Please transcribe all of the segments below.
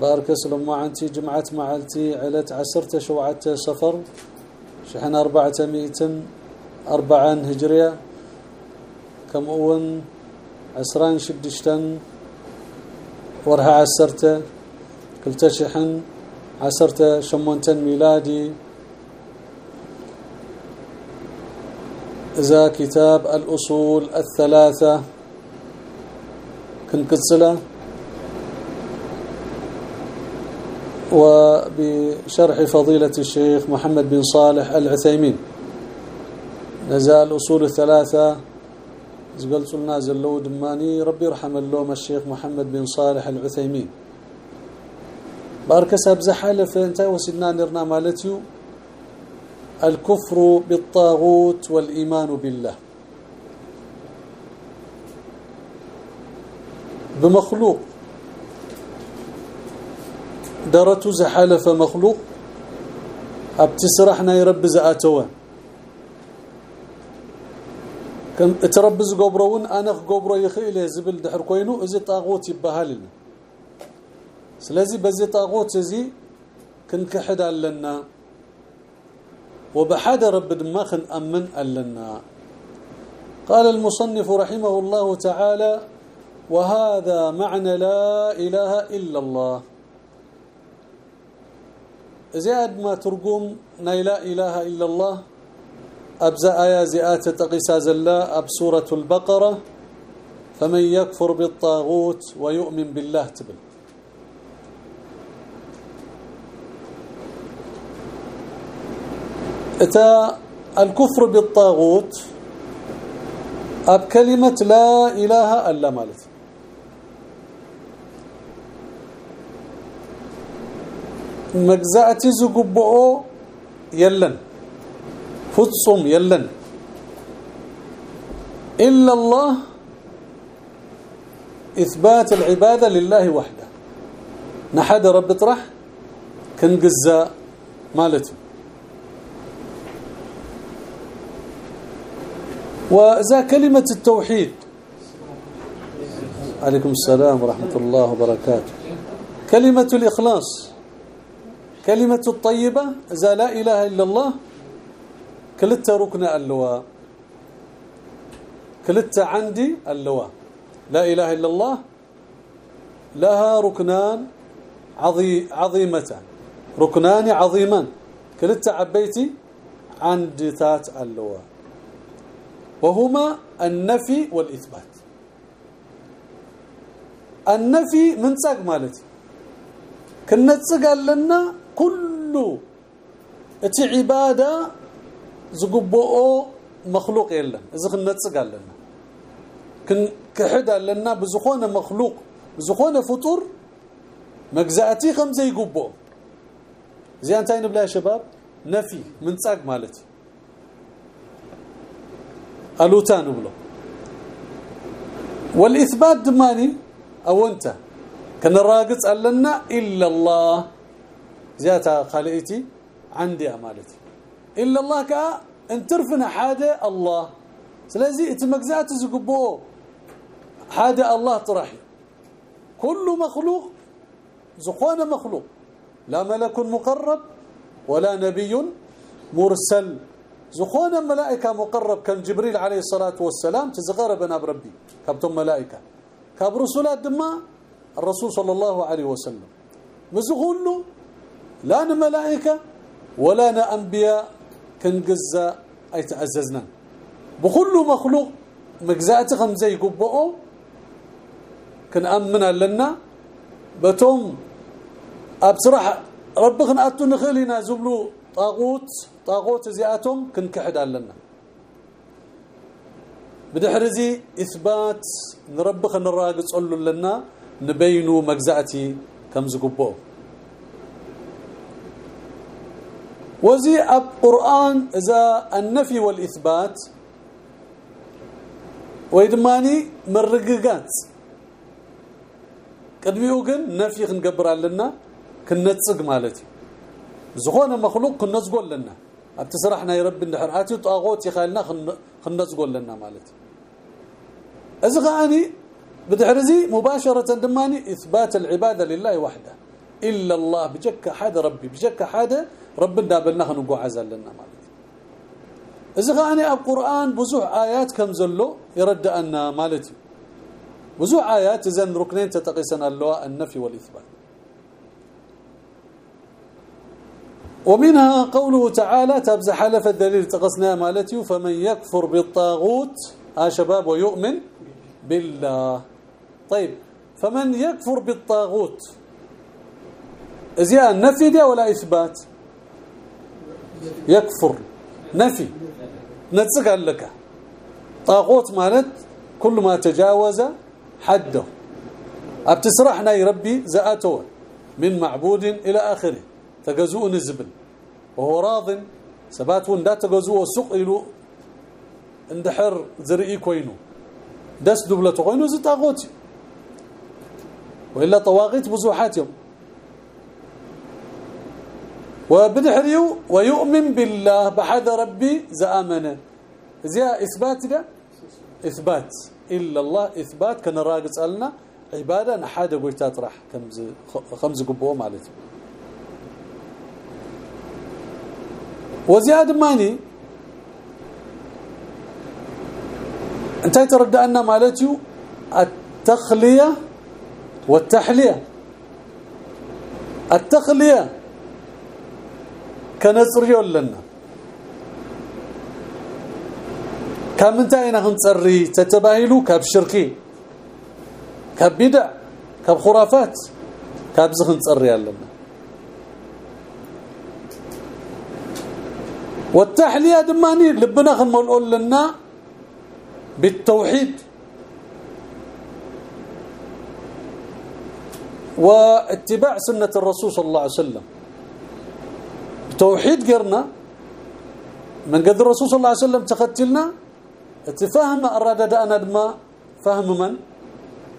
بارك سلام معنتي جمعة معلتي علت عسرت شوعة سفر شحن أربعة مئة أربعا هجرية كم أون عسران شدشتن ورها عسرت كلتا شحن عسرت شمونتن ميلادي. إذا كتاب الأصول الثلاثة كنكسله وبشرح فضيلة الشيخ محمد بن صالح العثيمين. نزال أصول الثلاثة. قلت لنا زلو دماني. ربي يرحم اللوم الشيخ محمد بن صالح العثيمين. بارك ساب زحاله فانت وسدنا نرنا مالتيو. الكفر بالطاغوت والإيمان بالله. بمخلوق. درته زحلف مخلوق أبتسرحنا يرب زاتوا كم اتربز قبرون أنا قبره يخيل زبل دحر كوينو ازي طاغوت يبهال سلازي بزي طاغوت زي كنكحد لنا وبحد رب دماخن أمن لنا قال المصنف رحمه الله تعالى وهذا معنى لا إله إلا الله. زياد ما ترجم لا إله إلا الله ابزا ايا زيات تقيس زلا أب سورة البقرة فمن يكفر بالطاغوت ويؤمن بالله تبل. اتى الكفر بالطاغوت أب كلمة لا إله إلا مالت مجزاتي زغبؤ يلن. فتصم يلن. إلا الله إثبات العبادة لله وحده. نحد رب طرح كنجزا مالته وذا كلمة التوحيد. عليكم السلام ورحمة الله وبركاته. كلمة الإخلاص. كلمة الطيبة إذا لا إله إلا الله كلتا ركن اللواء. كلتا عندي اللواء. لا إله إلا الله لها ركنان عظي عظيمتان. ركنان عظيمان. كلتا عبيتي عند ذات اللواء. وهما النفي والإثبات. النفي من صق مالتي. كنتصق لنا كل اتي عبادة زغبؤ مخلوق يلا كنتصق لنا كن كحد لنا بزخونه مخلوق بزخونه فطور مجزاتي خمسه يغبؤ زي انت بلا شباب نفي من صق مالتي الوتان بلو والاثبات دماني أو انت كان الراقص لنا الا الله زياتا خالقتي عندي امالتي إلا الله كا انترفنا حاجة الله. سلازي اتمجزات زقبو. حاجة الله طرحي كل مخلوق زخونه مخلوق. لا ملك مقرب ولا نبي مرسل. زخونا ملائكة مقرب كان جبريل عليه الصلاة والسلام تزغرب بنا بربي. كابتم ملائكة. كاب رسولات دما الرسول صلى الله عليه وسلم. مزغولو لا ملائكة ولا أنبياء كان جزا أي تعززنا بكل مخلوق مجزات خمزي قبؤه كان أمنا لنا بتم أبصرح ربنا أتو نخلينا زبلو طاغوت طاغوت زياتهم كنكحد لنا. بدحرزي إثبات نربخ نراقص لنا نبينو مجزأتي كم زقبو وزي القرآن إذا النفي والإثبات ويدماني مرققات. قدميو قن نفي خنقبر لنا كنتصق مالتي. زغون مخلوق كنتصقول لنا. ابتسرحنا يا رب النحراتي طاغوت يخالنا خنتصقول لنا مالتي. ازغاني بدحرزي مباشرة دماني إثبات العبادة لله وحده. إلا الله بجك حدا ربي بجك حدا ربنا بلنا خنقعز لنا مالت إذا غاني القران بزوح آيات كم زلو يرد أن مالتي بزوح آيات اذا ركنين تتقيسن الله النفي والإثبات. ومنها قوله تعالى تبز حلف الدليل تقصنا مالتي فمن يكفر بالطاغوت ها شباب ويؤمن بالله. طيب فمن يكفر بالطاغوت زيان نفي دي ولا إثبات؟ يكفر. نفي. نتسق لك طاغوت مالت كل ما تجاوز حده. ابتسرحنا يربي زاته من معبود إلى آخره. تجزؤ نزبل. وهو راض. سبات وندا تجزؤ سوق يلو اندحر زرئي كوينو. دس دبلته كوينو زطاغوت وإلا طواغيت بزوحاتهم وبدحريو ويؤمن بالله بحد ربي زامن زي إثبات ده؟ إثبات. إلا الله إثبات كان راقص لنا عبادة نحاده قلت اطرح خمس خمس قبوة مالتي وزياد ماني. أنت ترد أن مالتي التخلية والتحلية. التخلية. كنصريو لنا كمنتاينا هنصري تتباهلو كاب شركي كاب بدع كاب خرافات كاب زخ نصري لنا والتحليه دماني لبنا خنملؤ لنا بالتوحيد واتباع سنة الرسول صلى الله عليه وسلم توحيد قرنا من قد الرسول صلى الله عليه وسلم تختلنا اتفاهم اراد أنا دما فهم من؟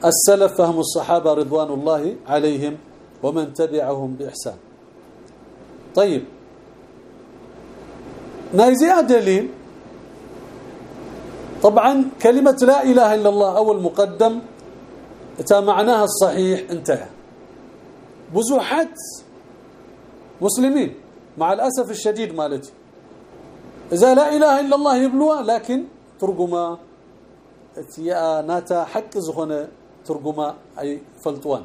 السلف فهم الصحابة رضوان الله عليهم ومن تبعهم بإحسان. طيب. نايزي دليل. طبعا كلمة لا إله إلا الله أول مقدم تا معناها الصحيح انتهى. بزوحات مسلمين. مع الأسف الشديد مالتي. إذا لا إله إلا الله يبلوها لكن ترجمة يا ناتا حق زخنه ترجمة أي فلطوان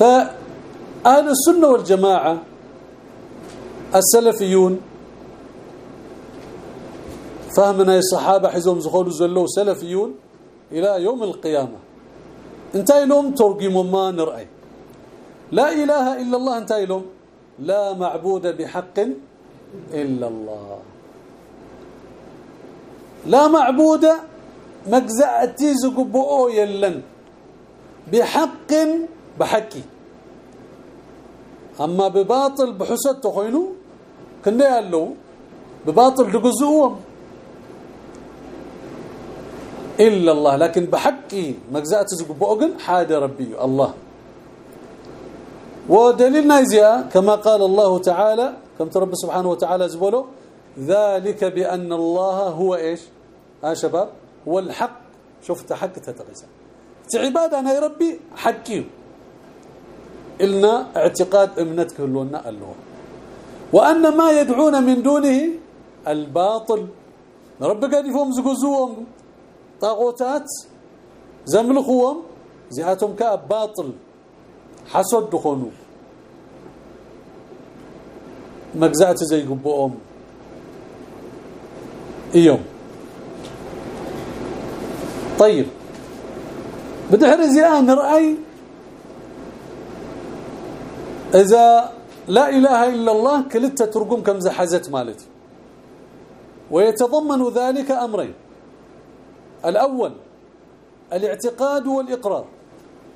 فأهل السنة والجماعة السلفيون فهمنا الصحابه حزهم زخولوا زلوا سلفيون إلى يوم القيامة. انتهي لهم ترجموا ما نرأي. لا إله إلا الله لهم لا معبود بحق إلا الله. لا معبود مجزأتي زقبؤو يلن. بحق بحكي أما بباطل بحسد تخينو كنا يالو بباطل دقزوهم إلا الله لكن بحقي مجزأت زقبؤو حاد ربي الله. ودليلنا زيا كما قال الله تعالى كم ترب سبحانه وتعالى زبوله ذلك بأن الله هو إيش؟ ها شباب؟ هو الحق. شفت حق تتغيسا عبادة أنا ربي حكي إلنا اعتقاد امنتك لنا الله وأن ما يدعون من دونه الباطل. رب قال يفهم زقزوهم. طاغوتات زملخوهم زياتهم كباطل حسد دخونوا مجزات زي قبوهم ايوم طيب بدحر زيان رأي. إذا لا إله إلا الله كلتا ترقم كم زحزت مالتي. ويتضمن ذلك أمرين. الأول الاعتقاد والإقرار.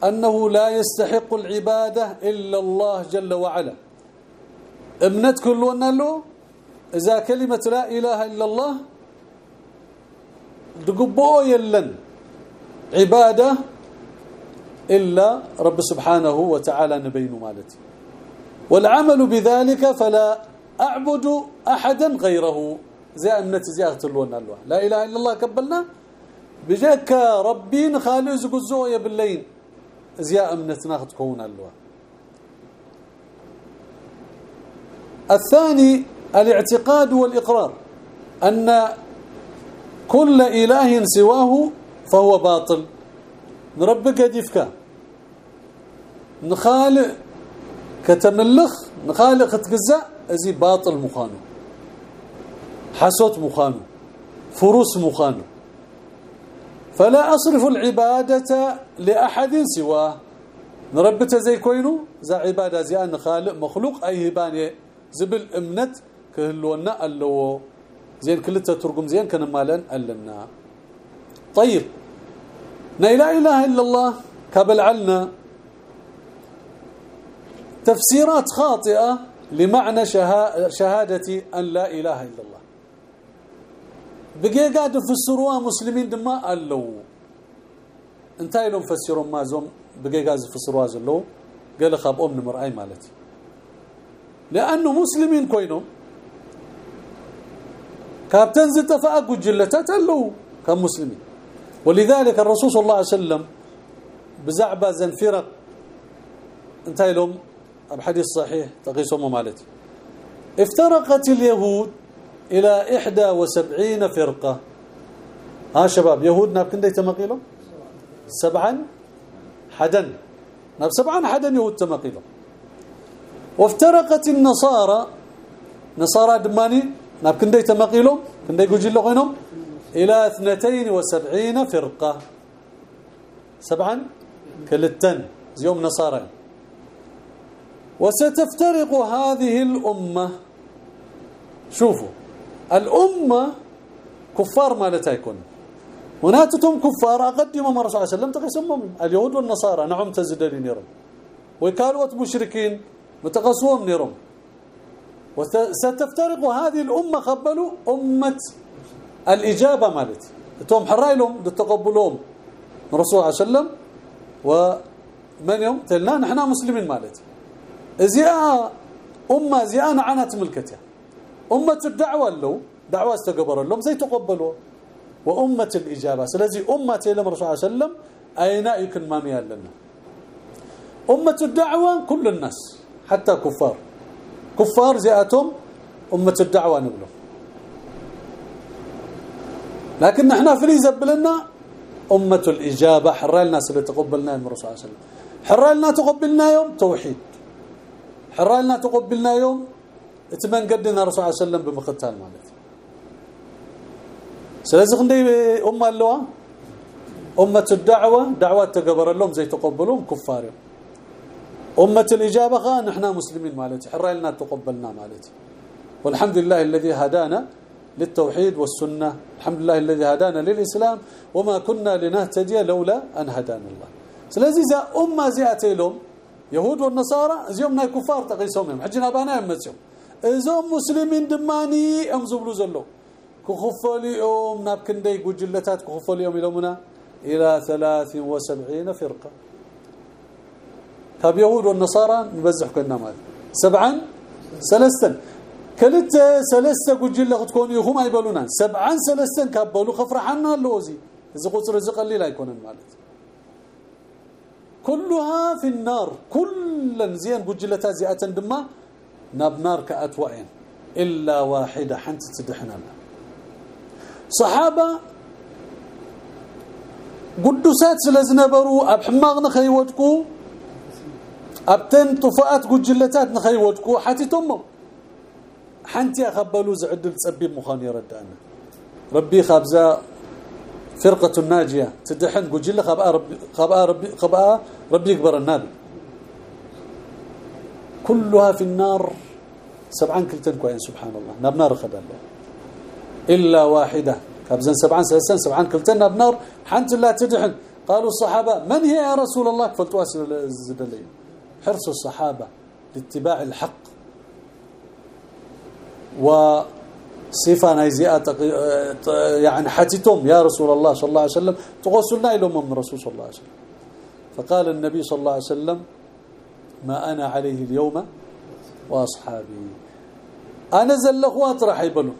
أنه لا يستحق العبادة إلا الله جل وعلا. أمنت كل له؟ إذا كلمة لا إله إلا الله دقبو يلن. عبادة إلا رب سبحانه وتعالى نبين مالتي. والعمل بذلك فلا أعبد أحدا غيره. زي أمنت زياغة اللون لا إله إلا الله قبلنا بجاك ربين خالي زقزو يا بالليل. زيا أمنت ناخذ كون الله الثاني الاعتقاد والإقرار أن كل إله سواه فهو باطل. نربك ديفك نخالق كتملخ نخالق تجزا أزي باطل مخانو حسوت مخانو فروس مخانو فلا أصرف العبادة لأحد سواه. نربته زي كوينو؟ ذا عبادة زي أن خالق مخلوق. أي هباني زبل أمنت كهلونا اللو زين كلتا ترقم زين كان مالن ألنا طيب. لا إله إلا الله كبل علنا تفسيرات خاطئة لمعنى شهادة أن لا إله إلا الله. بقي قاعد يفسروها مسلمين دما قالوا انتهي لهم فسروا ما زوم بقي قاعد يفسروها زلو قال خاب أم نمر اي مالتي. لأنه مسلمين كوينهم. كابتن زت فاق جلتات قالوا كمسلمين ولذلك الرسول صلى الله عليه وسلم بزعبة زنفرق انتهي لهم. الحديث صحيح تقيسهم مالتي. افترقت اليهود. إلى 71 فرقة. ها شباب يهود ناب كندي تمقيلو سبعا حدا. ناب سبعا حدا يهود تمقيلو وافترقت النصارى نصارى دماني ناب كندي تمقيلو كندي يقول قينهم إلى 72 فرقة. سبعا كلتن يوم نصارى. وستفترق هذه الأمة. شوفوا الأمة كفار ما يكون وناتتهم كفار أقدموا ما رسول الله صلى الله عليه وسلم تقسمهم اليهود والنصارى نعم تزدلين يرم وكالوة مشركين متقسوهم نيرم وستفترق هذه الأمة قبلوا أمة الإجابة مالت. توم حرايلهم تقبلهم من رسول الله صلى الله عليه وسلم. ومن يوم؟ تلنا نحن مسلمين مالت. زياء أمة زياء عنت ملكتها. أمة الدعوة لو دعوة استقبر لهم زي تقبلوا وأمة الإجابة. سلازي أمة إلى الرسول صلى الله عليه وسلم أين يكن ما لنا أمة الدعوة كل الناس حتى كفار. كفار زياتهم أمة الدعوة نبلو. لكن إحنا في زبلنا أمة الإجابة حرى الناس اللي تقبلنا من الرسول صلى الله عليه وسلم. حرى لنا تقبلنا يوم توحيد. حرالنا تقبلنا يوم اتمن قدنا رسول الله صلى الله عليه وسلم بمختال مالت سلازم خندي امه اللوا امه الدعوه دعوات لهم زي تقبلهم كفار امه الاجابه إحنا مسلمين مالتي حرالنا تقبلنا مالتي والحمد لله الذي هدانا للتوحيد والسنة الحمد لله الذي هدانا للإسلام وما كنا لنهتدي لولا ان هدانا الله اذا امه زياتي لهم يهود والنصارى زيومنا كفار تقيسهم حجنا بانا يمتهم دماني ام زبلو زلو كخفلي يوم ناب كندي جلتات كخفلي يوم يلومنا إلى 73 فرقه طب يهود والنصارى نبزح كنا مال سبعا ثلاثة كلت ثلاثة جله تكون يهم يبلونا سبعا ثلاثة كبلوا خفرحنا اللوزي اذا قصر قليل يكون مالت كلها في النار كل زين بجلتها زيئه دما ناب نار كاتوين إلا واحدة حنت تدحنا صحابة قدسات سلازنبروا أب حماغ نخيودكو ابتن طفات قجلتات نخيودكو حتيتم حنتي اخبلوا زعدل تصبي مخان يردانا ربي خابزا فرقة الناجية. تدحن قجلة خبأ ربي خبأ ربي خبأ ربي يكبر النبي. كلها في النار. سبعان كلتن كوين سبحان الله. نار خد الله إلا واحدة. كابزن سبعان سلسن سبعان كلتن نار حنت لا تدحن. قالوا الصحابة من هي يا رسول الله؟ فلتواصل الزدلين حرص الصحابة لاتباع الحق. وصفة نيزئة يعني حتتم يا رسول الله صلى الله عليه وسلم تغسلنا إلى من الرسول صلى الله عليه وسلم. فقال النبي صلى الله عليه وسلم ما أنا عليه اليوم وأصحابي. أنا زلخوات راح يبلوا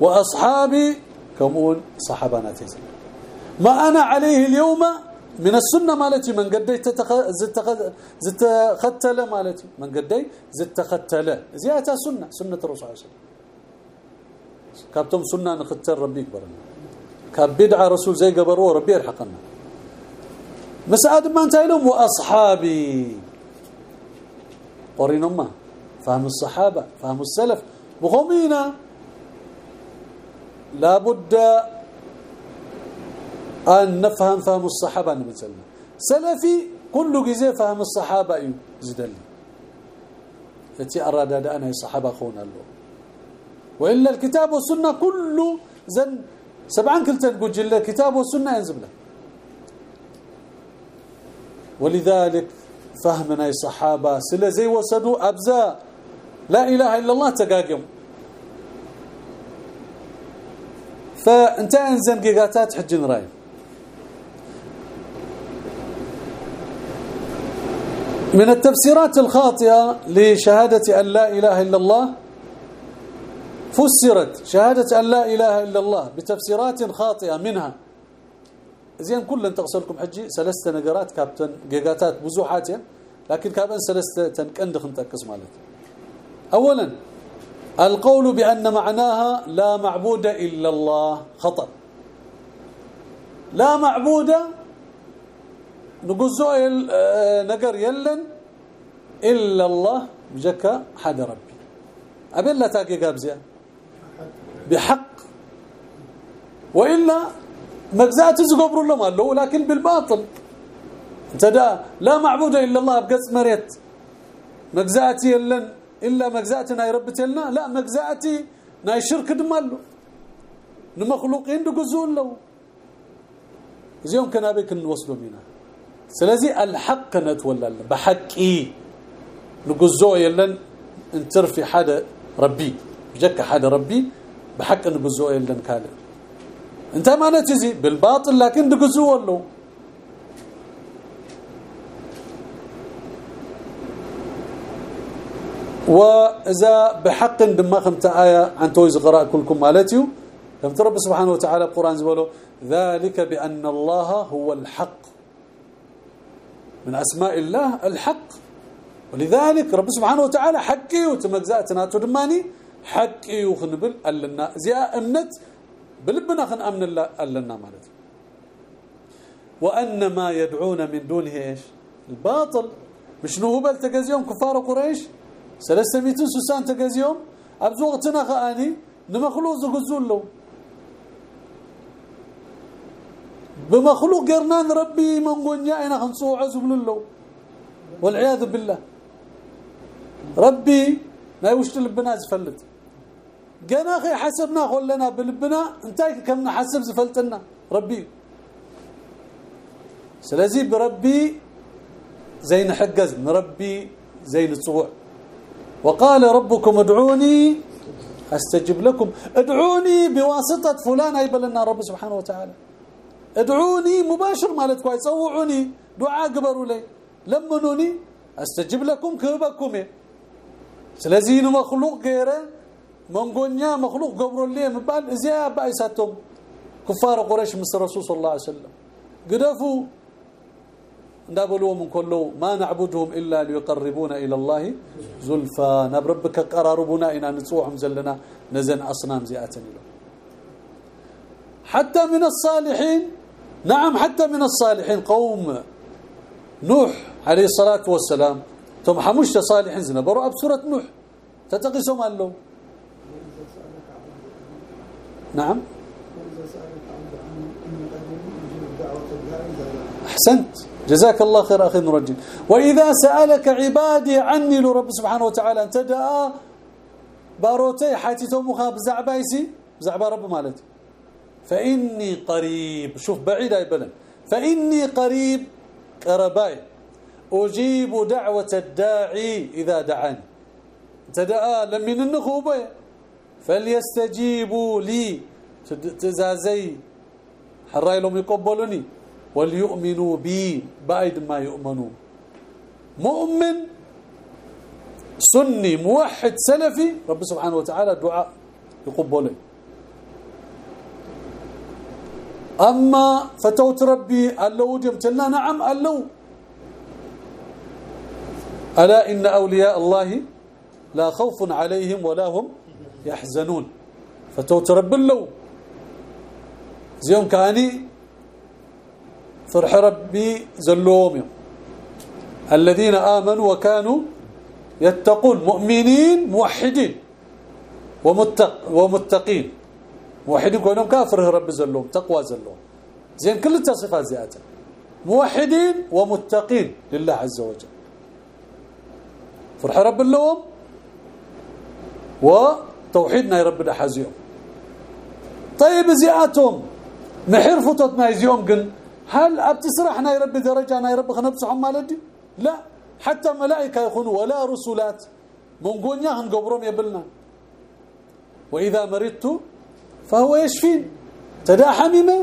وأصحابي كمون صحابنا تيزل ما أنا عليه اليوم من السنة مالتي من تتخ... زت ختل مالتي. من قدي زت ختل زيادة سنة سنة الرسول صلى الله عليه وسلم. كابتم سنة نختل ربي كبرنا كاب بدعة رسول زي قبروا ربي يرحقنا. مسعد ما انت لهم وأصحابي. قرين أمة فهم الصحابة فهم السلف. بخمينا لابد أن نفهم فهم الصحابة مثلا سلفي كل جزء فهم الصحابة زدل التي أراد أن الصحابة خون الله وإلا الكتاب والسنة كله زن سبعا كلتا تقول الكتاب والسنة ينزل له ولذلك فهمنا الصحابة سلا زي وسدوا أبزا. لا إله إلا الله تقاقم. فأنت انزن جيجاتات حجن رأي. من التفسيرات الخاطئة لشهادة أن لا إله إلا الله فسرت شهادة أن لا إله إلا الله بتفسيرات خاطئة منها. زين كل تغسلكم حجي ثلاثة نقرات كابتن جيجاتات بزوحات لكن كابن ثلاثة تنقندخ نتقص مالك اولا القول بأن معناها لا معبود إلا الله خطأ. لا معبود نقزو آه، نقر يلن إلا الله بجكا حد ربي. أبين لا تاقي قابزيا بحق. وإلا مجزات زقبر لهم له لكن بالباطل. انت لا معبود إلا الله بقص مريت. مجزأتي يلن إلا مجزاتنا يربتلنا لا مجزأتي ناي شرك دمالو نمخلوقين دقزون له زيهم كان بك نوصلوا منا سلازي الحق نتولى بحقي نقزو يلن انتر في حدا ربي. بجك حدا ربي بحق نقزو يلن كاله انت ما نتزي بالباطل لكن دقزو له وإذا بحق دما خمت آية عن تويز قراء كلكم مالتيو كم رب سبحانه وتعالى القران زبلو ذلك بأن الله هو الحق. من أسماء الله الحق. ولذلك رب سبحانه وتعالى حقي وتمجزاتنا تدماني حقي وخنبل لنا زي أمنت بلبنا خن أمن الله لنا مالتي وأن ما يدعون من دونه إيش؟ الباطل. مش نوبل تجزيهم؟ كفار قريش؟ 300 سوسان تجازيهم ابز وقتنا خاني نمخلوق زغزول له بمخلوق قرنان ربي من غنيا إنا خنصو عزم له والعياذ بالله. ربي ما يوشت لبنا زفلت قنا أخي حسبنا خلنا بلبنا انتي كم نحسب زفلتنا ربي سلازي بربي زين حجز ربي زين الصوع وقال ربكم ادعوني استجب لكم ادعوني بواسطه فلان يبلنا رب سبحانه وتعالى ادعوني مباشر مالتكم يصوعوني دعاء قبروا لي لمنوني استجب لكم كبكم سلازين مخلوق غيره منغونيا مخلوق قبروا لي مبال ازيا بايساتهم كفار قريش مصر رسول صلى الله عليه وسلم. قدفوا. ندابلو من كله. ما نعبدهم إلا ليقربونا إلى الله زلفى. نبربك قراربنا إن نصوحهم زلنا. نزن أصنام زياتن له حتى من الصالحين. نعم حتى من الصالحين. قوم. نوح عليه الصلاة والسلام. ثم حمش صالحين زنا. بروا بسورة نوح. تتقسم له نعم. أحسنت. جزاك الله خير أخي نرجل وإذا سألك عبادي عني لرب سبحانه وتعالى انت دعا باروتي حاتيتو مخا بزعبايسي بزعبا رب مالتي فإني قريب. شوف بعيد أي بلد. فإني قريب قرباي. أجيب دعوة الداعي إذا دعاني. تدعى لمن النخوبة فليستجيبوا لي. تزازي. حراي لهم يقبلوني. وليؤمنوا بي. بعد ما يؤمنوا. مؤمن سني موحد سلفي رب سبحانه وتعالى دعاء يقبله أما فتوت ربي ألو جمتلنا نعم ألو. ألا إن أولياء الله لا خوف عليهم ولا هم يحزنون. فتوت رب اللو. زيهم كاني فرح ربي زلوهم يوم. الذين آمنوا وكانوا يتقون. مؤمنين موحدين. ومتق ومتقين. موحدين كونهم كافر رب زلوم تقوى زلوم زين كل التصفات زيادة. موحدين ومتقين لله عز وجل. فرح رب اللوم وتوحيدنا يا رب حازيهم طيب زياتهم محر فتوت ما يزيهم قل هل أبتسرحنا يا رب درجه يا رب خنبصهم مالدي لا حتى ملائكه يكونوا ولا رسولات. من قونيا هنقبرهم يبلنا وإذا مرضت فهو يشفين. تدا حميمه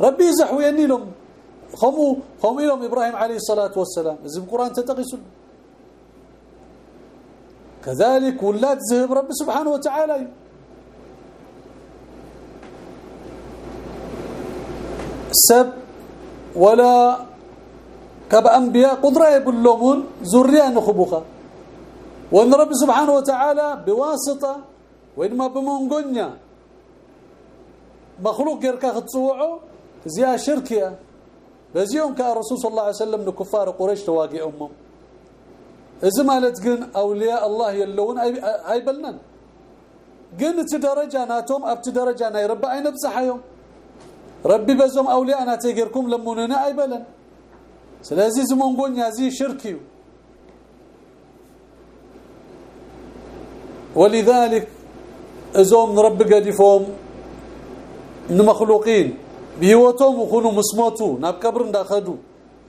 ربي يزحويني لهم. خمو خمو لهم إبراهيم عليه الصلاة والسلام. إذا القران تتقيسون كذلك ولاد ذهب رب سبحانه وتعالى. سب ولا كبأنبياء قدرة يبلومون ذرية نخبوخا وإن رب سبحانه وتعالى بواسطة وإنما بمونغونيا مخلوق يركا ختصوعه زيا شركيا بزيهم كالرسول صلى الله عليه وسلم لكفار قريش تواقي أمهم. اذا مالت جن اولياء الله يلون اي بلنن جن تدرجه ناتهم اب تدرجه أنا رب اي نبصحيهم ربي بزم اولياء أنا تيغيركم لموننا اي بلن سلازي زمونغونيا زي شركي ولذلك ازوم رب قديفهم مخلوقين بيوتهم وكونوا مسموتو ناب قبر انداخدو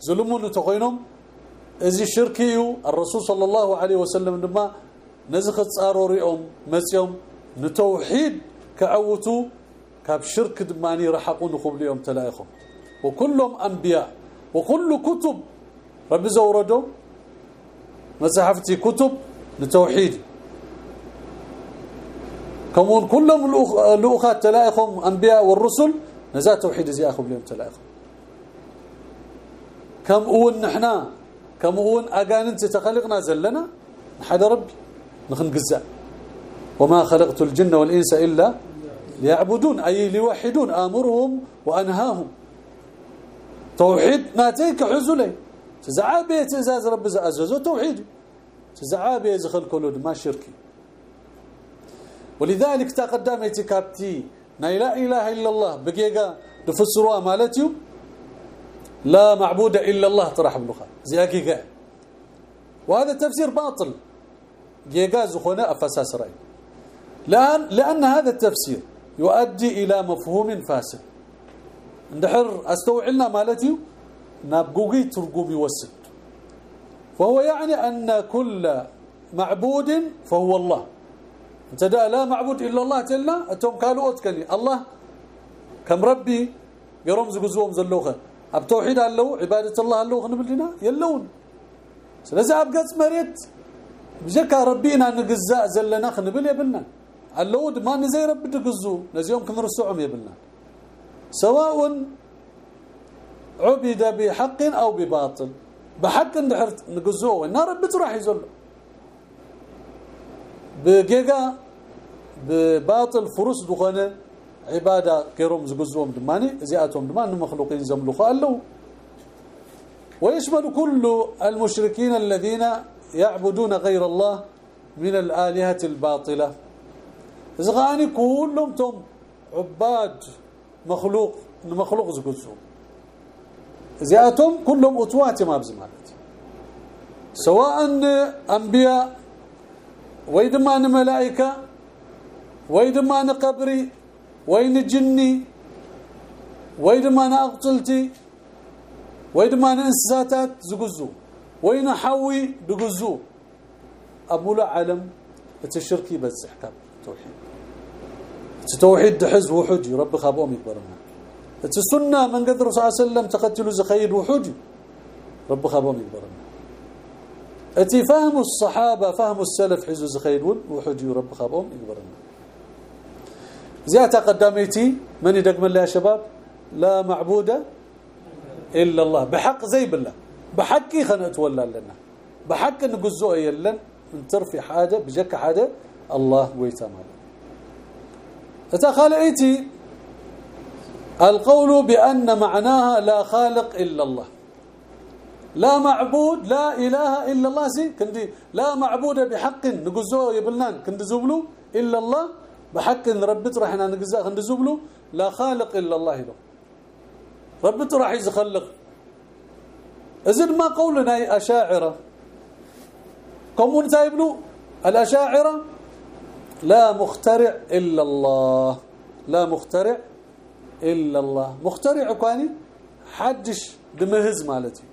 ظلمون تخوينهم ازي شركيو الرسول صلى الله عليه وسلم لما نزخ تصاروريهم مسيوم نتوحيد كعوتو كاب شرك دماني رحقون خبليهم تلايخهم وكلهم انبياء وكل كتب رب زوردوا مصحفتي كتب لتوحيد كمون كلهم الاخوات تلايخهم انبياء والرسل نزا توحيد زي اخو اليوم تلايخهم كم اون نحنا كم اون اغاننت تخلقنا زلنا حدا ربي نخن قزا وما خلقت الجن والانس الا ليعبدون اي ليوحدون امرهم وانهاهم توحيد ما تيك حزلي تزعابي تزاز رب زازو توحيد تزعابي يزخل كله ما شركي ولذلك تقدم اعتكابتي لا اله الا الله بقيقه تفسروها مالتي لا معبود الا الله طرح بلغه زي حقيقه وهذا تفسير باطل. جيغا زخونه أفساس رأي. لأن لأن هذا التفسير يؤدي إلى مفهوم فاسد. اندحر أستوعلنا مالتي؟ نابغوغي ترغوم يوسد فهو يعني أن كل معبود فهو الله. أنت دا لا معبود إلا الله تلنا؟ اتم قالوا أتكلي. الله كم ربي؟ يرمز بزوم زلوخة. اب توحيد الله عباده الله الله نبلنا يلون سلازي اب قص مريت بجكا ربينا نجزاء زلنا خنبل يبلنا اللود ما نزي رب تجزو نزيهم كنرسعهم يبلنا سواء عبد بحق أو بباطل بحق ندحر نجزوه النار بتروح يزل بجيجا بباطل فروس دخنه عبادة كيروم زغزوم دماني زياتهم دمان مخلوقين زملخ الله ويشمل كل المشركين الذين يعبدون غير الله من الآلهة الباطلة. زغاني كلهم تم عباد مخلوق مخلوق زغزوم زياتهم كلهم اتوات ما بزمانت سواء أنبياء ويدمان ملائكة ويدمان قبري وين جني؟ ويدما أنا أقتلتي؟ ويدما أنا إنساتات؟ زغزو وين حوي دغزو أبو عالم الشركي بس إحكام. توحيد. توحيد حزب وحجي رب خابهم يكبرنا السنة من قدر صلى الله عليه وسلم تقتلوا زخيد وحجي رب خابهم يكبرنا اتي فهم الصحابة فهم السلف حزب زخيد وحجي رب خابهم يكبرنا زيادة قداميتي. من يدق من يا شباب؟ لا معبود إلا الله. بحق زي بالله. بحقي خنا تولى لنا. بحق نقزو يلن ترفي حاجة بجك حاجة. الله ويتمال فتخلئتي القول بأن معناها لا خالق إلا الله. لا معبود لا إله إلا الله. سي كندي لا معبود بحق نقزو يبلنان. كندي زبلو إلا الله. بحق ربت رحنا نقزأ كندي زبلو لا خالق إلا الله له ربت راح يخلق إذن ما قولنا أشاعرة؟ كمون تايبلو الأشاعرة لا مخترع إلا الله. لا مخترع إلا الله. مخترع كاني حدش دمهز مالتي.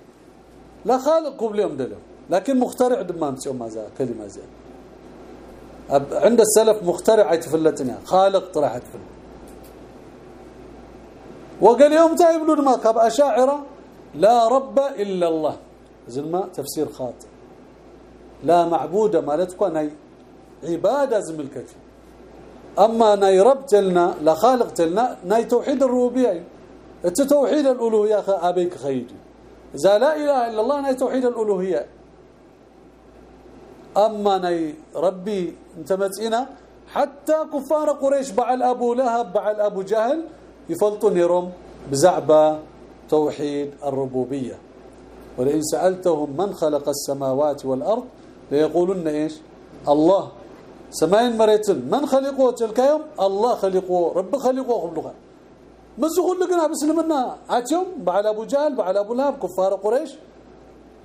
لا خالق قبل يوم دلو. لكن مخترع دمام سيوم ما زال كلمة زين. عند السلف مخترع يتفلتنا خالق طرح يتفل وقال يوم تايبلو ما كاب أشاعرة لا رب إلا الله. زلما تفسير خاطئ. لا معبود مالتكم هي عبادة زملكتي أما ناي رب تلنا لا خالق تلنا ناي توحيد الربوبية. توحيد الألوهية أبيك خيدي إذا لا إله إلا الله ناي توحيد الألوهية. اما ناي ربي انت متئنا حتى كفار قريش بعل أبو لهب بعل أبو جهل يفلطوا نيرهم بزعبه توحيد الربوبية. ولئن سألتهم من خلق السماوات والأرض ليقولن إيش؟ الله. سماين مريتن من خلقه تلك يوم؟ الله خلقه رب خلقه قبلها مزغول لقنا بسلمنا اتهم بعد أبو جهل بعد أبو لهب كفار قريش؟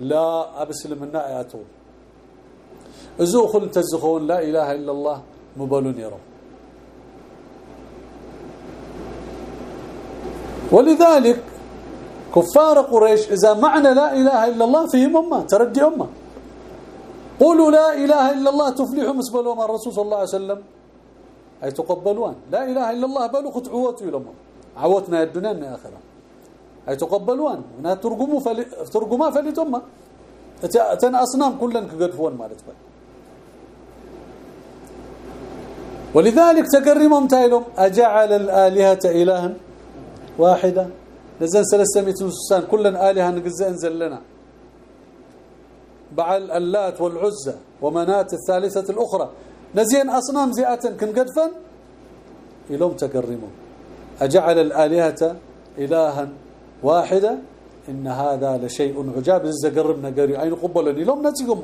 لا ابسلمنا اياتهم ازو خل تزخون لا إله إلا الله مبالون يرون ولذلك كفار قريش إذا معنى لا إله إلا الله فيهم أمة تردي أمة. قولوا لا إله إلا الله تفلحوا مسبلوا مع الرسول صلى الله عليه وسلم. أي تقبلون لا إله إلا الله بلوا خطعوتوا لهم عوتنا الدنيا من آخرة أي تقبلون هنا ترجموا فلي ترجما فلتم تن أصنام كلن كقدفون مالتكم ولذلك تكرمهم تايلهم أجعل الآلهة إلها واحدة نزل 300 سنه كلن آلهة نجزا أنزل لنا. بعل اللات والعزى ومنات الثالثة الأخرى. نزين أصنام زئات كن قدفن. يلوم تكرموا أجعل الآلهة الها واحدة إن هذا لشيء عجاب. زقربنا قري أين قبلني؟ لهم نتيكم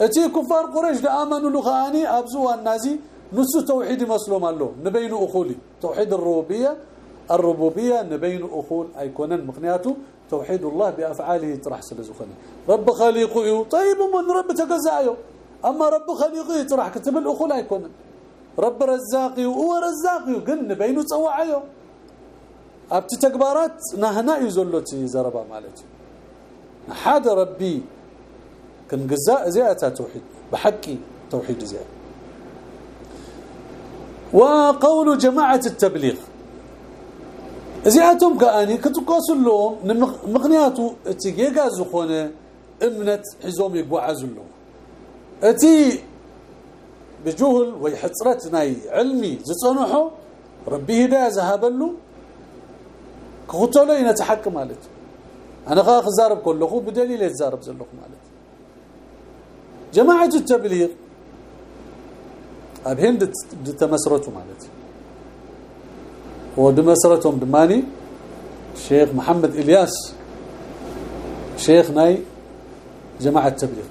أتي كفار قريش آمنوا لغاني أبزوا النازي نص توحيد مسلوم الله. نبين أخولي. توحيد الربوبيه الربوبية نبين أخول أيكونن مقنياته توحيد الله بأفعاله طرح سلزخنا رب خالقه طيب من رب تجزايو أما رب خالقه طرح كتب الأخول أيكونن. رب رزاقي هو رزاقي قن بينه تصوعيو ابت تكبارات نهنا يزلوت زربا مالتي. حد ربي كن جزاء زياتا توحيد بحكي توحيد زي وقول جماعة التبليغ زياتهم كأني كتقاسل اللوم مقنياتو تيجي غازخونه إمنت حزوم يقعزوا لهم إتي بجهل ويحصرتنا علمي زصنحو ربي هدا ذهبلو كغتلو ينتحكم مالت أنا خا خزارب كله بدليل يتزارب زلخ مالت جماعة التبليغ. اب هند تمسرته هو دمسرتهم دماني شيخ محمد إلياس. شيخ ناي جماعة التبليغ.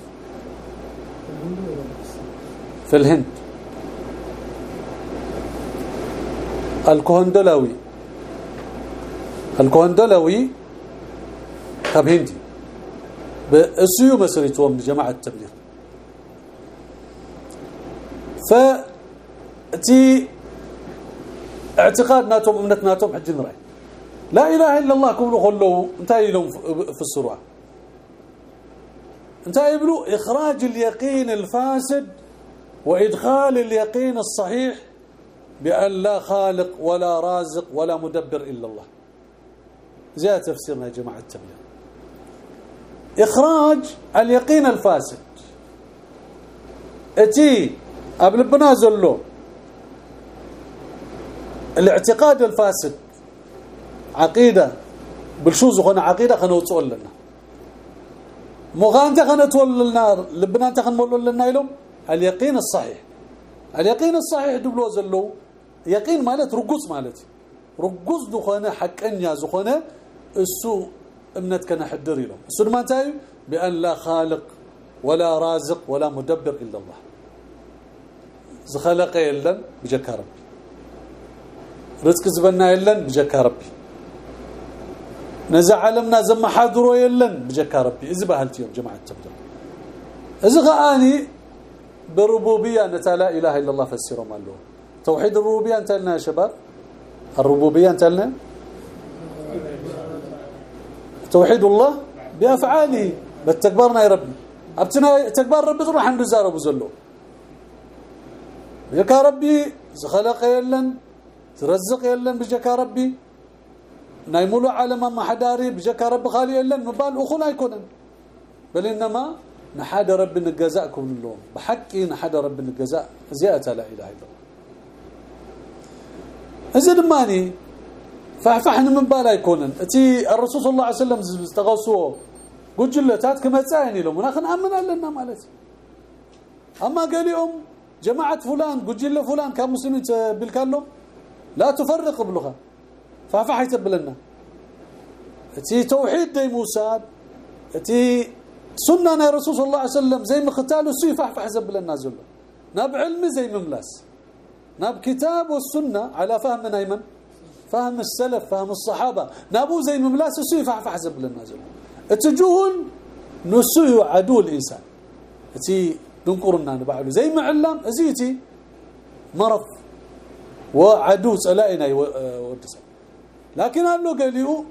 في الهند. الكهندلاوي. الكهندلاوي طب هندي. بأسيو مسرتهم جماعة التبليغ. فتي اعتقاد ناتهم امنتناتهم حج نراي لا إله إلا الله كبلو خلو انتهي لهم في السروع انتهى يبلو إخراج اليقين الفاسد وإدخال اليقين الصحيح بأن لا خالق ولا رازق ولا مدبر إلا الله. زي تفسيرنا يا جماعة التبليغ. إخراج اليقين الفاسد. اتي قبل بنازلو. الاعتقاد الفاسد عقيدة بالشو زخنا عقيدة خنوصوا لنا. مغانتة خنتول لنا لبنا انت خنمولوا لنا يلوم اليقين الصحيح. اليقين الصحيح دبلو زلو يقين مالت رقص مالت. رقص دخونه حقنيا زخونه السو امنتك نحدر لهم السو ما انتهي بأن لا خالق ولا رازق ولا مدبر إلا الله. زخلق يلن بجك ربي رزق زبنا يلن بجك ربي نزع علمنا زم حاضرو يلن بجك ربي اذا بهلت يوم جماعة تبدا اذا غاني بالربوبيه ان لا اله الا الله فسروا مالو توحيد الربوبيه انت لنا يا شباب الربوبيه انت لنا توحيد الله بافعاله بالتكبرنا يا ربي ابتنا تكبر ربي راح نزاربو زلو يا ربي خلق يلن ترزق يلن بجك ربي. نايمولو عالم ما حداري بجك ربي خالي يلن مبال اخو لا يكون بل إنما نحاد ربي نجزاكم اللوم. بحقي نحاد ربي نجزاء زيادة لا إله إلا الله. إذا دماني فحن من بالا يكونن. أتي الرسول صلى الله عليه وسلم استغوصوا قجلتات كما تسايني لهم ونحن آمن لنا مالت أما قال يوم جماعة فلان قجله فلان كان مسلمين بالكلهم لا تفرق بلغه ففح يتبلنا تي توحيد دي موسى تي سنة الرسول صلى الله عليه وسلم زي ما قتالوا سي فحفح زبلنا زلة. ناب علم زي مملاس ناب كتاب والسنة على فهم من أيمن؟ فهم السلف فهم الصحابة. نابو زي مملاس سي فحفح زبلنا زلة. اتجون نسو عدو الإنسان. تي دنقرنا نبعلو زي ما علم ازيتي مرض وعدو سلائنا ودس لكن قالوا قالوا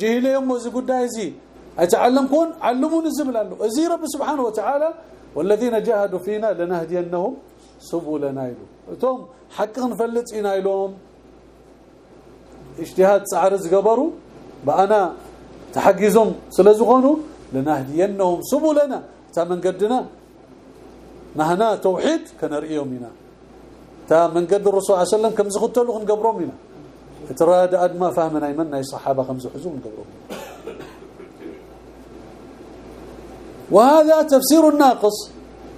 جهيل يوم زي قداي زي اتعلمكم علمون الزبل قالوا ازي رب سبحانه وتعالى والذين جاهدوا فينا لنهدينهم سبلنا يلو توم حقا نفلط اينا يلوم اجتهاد صعرز قبروا بانا تحجزهم سلازغونوا لنهدينهم سبلنا تا من قدنا نهنا توحيد كنرئيهم هنا. تا من قد الرسول عليه وسلم كم زختلو نقبرهم هنا. تراد ادما فهمنا ايمنا الصحابه خمس حزوم قبرهم وهذا تفسير الناقص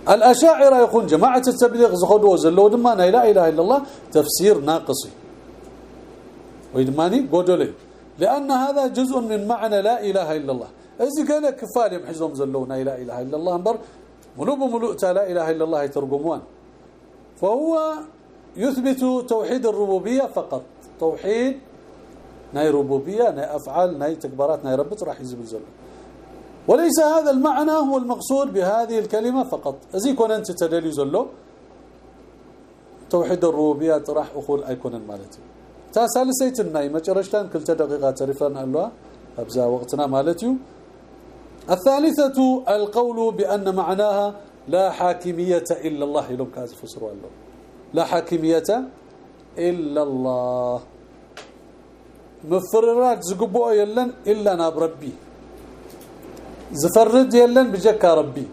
الأشاعرة يقول جماعة التبليغ زخدوا زلوا دما لا إله إلا الله. تفسير ناقصي ويدماني قولوا لأن هذا جزء من معنى لا إله إلا الله. اذا قال كفار يحزهم زلونا لا اله الا الله انبر ملوب ملوء لا اله الا الله يترجمون فهو يثبت توحيد الربوبيه فقط توحيد ناي ربوبيه ناي افعال ناي تكبرات ناي رب راح يزبل زل وليس هذا المعنى هو المقصود بهذه الكلمة فقط ازي كون انت تدلي زلو توحيد الربوبيه راح أقول ايكون مالتي تا ثالثيتنا مجرشتان كل دقيقه تعرفنا الله ابزا وقتنا مالتي الثالثة القول بأن معناها لا حاكمية إلا الله. لهم كاز لا حاكمية إلا الله. مفررات زقبوا يلن إلا ناب ربي. زفرد يلن بجكا ربي.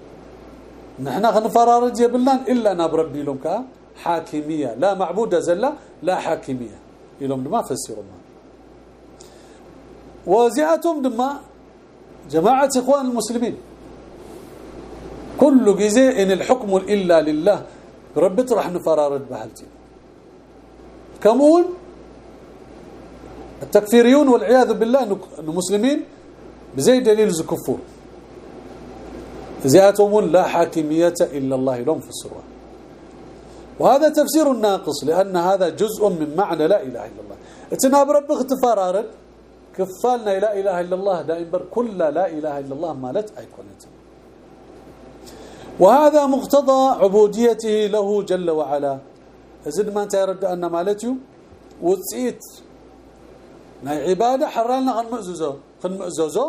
نحن خنفرارج يبلان إلا ناب ربي. لهم حاكمية. لا معبودة زلا لا حاكمية. لهم ما فسروا وزعتهم دما جماعة إخوان المسلمين كل جزء إن الحكم إلا لله رب راح نفرارد بحالتي كمون؟ التكفيريون والعياذ بالله المسلمين بزي دليل زكفور. زياتهم لا حاكمية إلا الله لهم في السر وهذا تفسير ناقص لأن هذا جزء من معنى لا إله إلا الله. اتناب رب اختفارارد كفالنا لا إله إلا الله دائما بر كل لا إله إلا الله مالت ايكونت وهذا مقتضى عبوديته له جل وعلا. زد ما أنت يرد أن مالتي وصيت. ناي عبادة حرالنا خنمؤززو خنمؤززو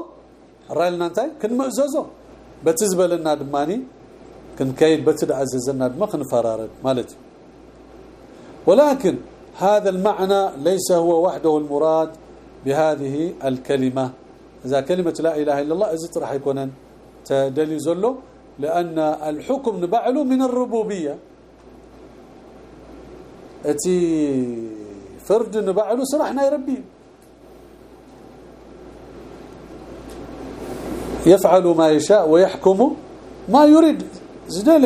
حرالنا انتي كنمؤززو بتزبلنا دماني. كن كيد بتد عززنا دم خنفرارد مالتي ولكن هذا المعنى ليس هو وحده المراد. بهذه الكلمة. إذا كلمة لا إله إلا الله إذا راح يكون تدلي زلو لأن الحكم نبعله من الربوبية. أتي فرد نبعله سرحنا يربي يفعل ما يشاء ويحكم ما يريد. زدل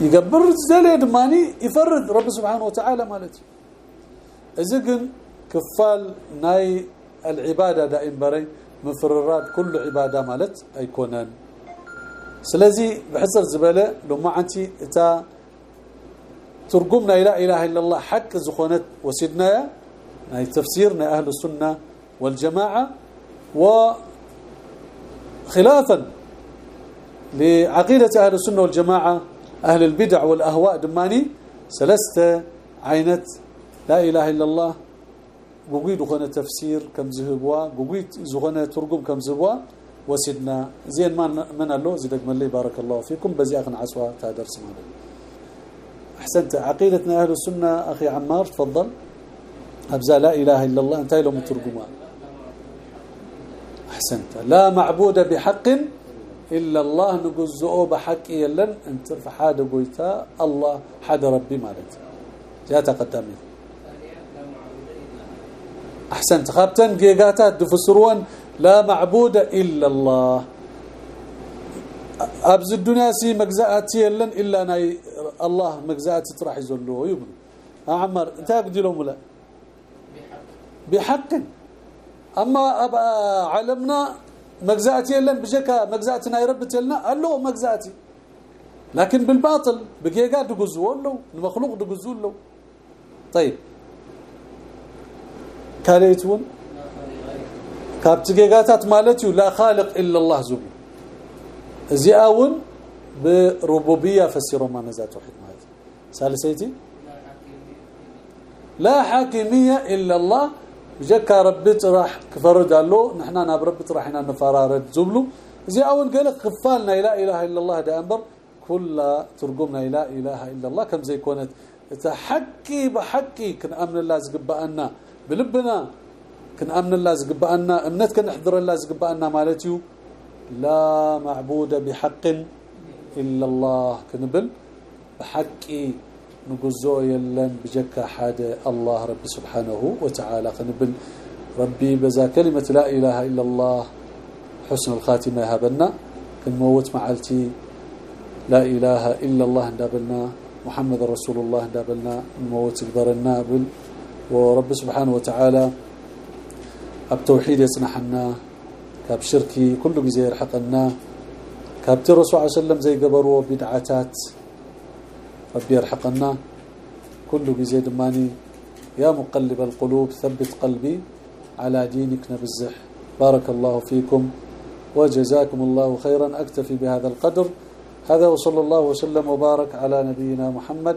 يقبر زدل دماني يفرد رب سبحانه وتعالى مالتي. إذا كفال ناي العبادة دائم بري مفررات كل عبادة مالت ايكونن سلازي بحصر زبالة لما انت إتا ترجمنا لا إله إلا الله حق زخونت وسيدنا ناي تفسيرنا أهل السنة والجماعة وخلافا لعقيدة أهل السنة والجماعة أهل البدع والأهواء دماني سلسته عينت لا إله إلا الله قوقيد خونه تفسير كم زهبوا قوقيد زغونه ترجم كم زهبوا وسيدنا زين ما من الله زيدك من لي بارك الله فيكم. بزي اخنا عسوا تدرس معنا أحسنت. عقيدتنا أهل السنة أخي عمار تفضل. أبزا لا إله إلا الله أنت لهم ترجموا أحسنت. لا معبود بحق إلا الله نجزؤه بحق يلن انت فحاد قويتا الله حد ربي مالت جاء تقدمي أحسنت. خابتن جيجاتات دفسرون لا معبود إلا الله. أبز الدنيا سي مجزاتي يلن إلا ناي الله مجزاتي تراح يزلو يبن. عمر إنت لهم لا بحق. أما أبا علمنا مجزاتي يلن بجكا مجزاتنا يربت لنا قال له مجزاتي لكن بالباطل بجيجا دغزو له المخلوق دغزو له طيب. كاليتون كابتجيغاتات مالتي لا خالق الا الله زب زياون بربوبيه فسروا ما نزات واحد مالت ثالثيتي لا حاكميه الا الله جكا ربي راح كفرد له نحن أنا برب راحنا نفرارد زبلو زياون قال خفالنا لا اله الا الله ده أمر كل ترجمنا لا اله الا الله كم زي كونت تحكي بحكي كن امن الله زقبانا بلبنا كن آمن الله زقبانا أمنت كن احضر الله زقبانا مالتيو. لا معبود بحق إلا الله كنبل بحقي نجزو يلن بجك حد الله رب سبحانه وتعالى كنبل ربي بذا كلمة لا إله إلا الله حسن الخاتمة هبنا كنموت معلتي لا إله إلا الله ندابلنا محمد رسول الله ندابلنا نموت قدرنا بل. ورب سبحانه وتعالى التوحيد يصنحنا كاب شركي كل جزء يرحقنا كاب الرسول صلى الله عليه وسلم زي قبروا بدعتات ربي يرحقنا. كل جزء دماني يا مقلب القلوب ثبت قلبي على دينك نبزح. بارك الله فيكم وجزاكم الله خيرا. أكتفي بهذا القدر. هذا وصلى الله وسلم وبارك على نبينا محمد.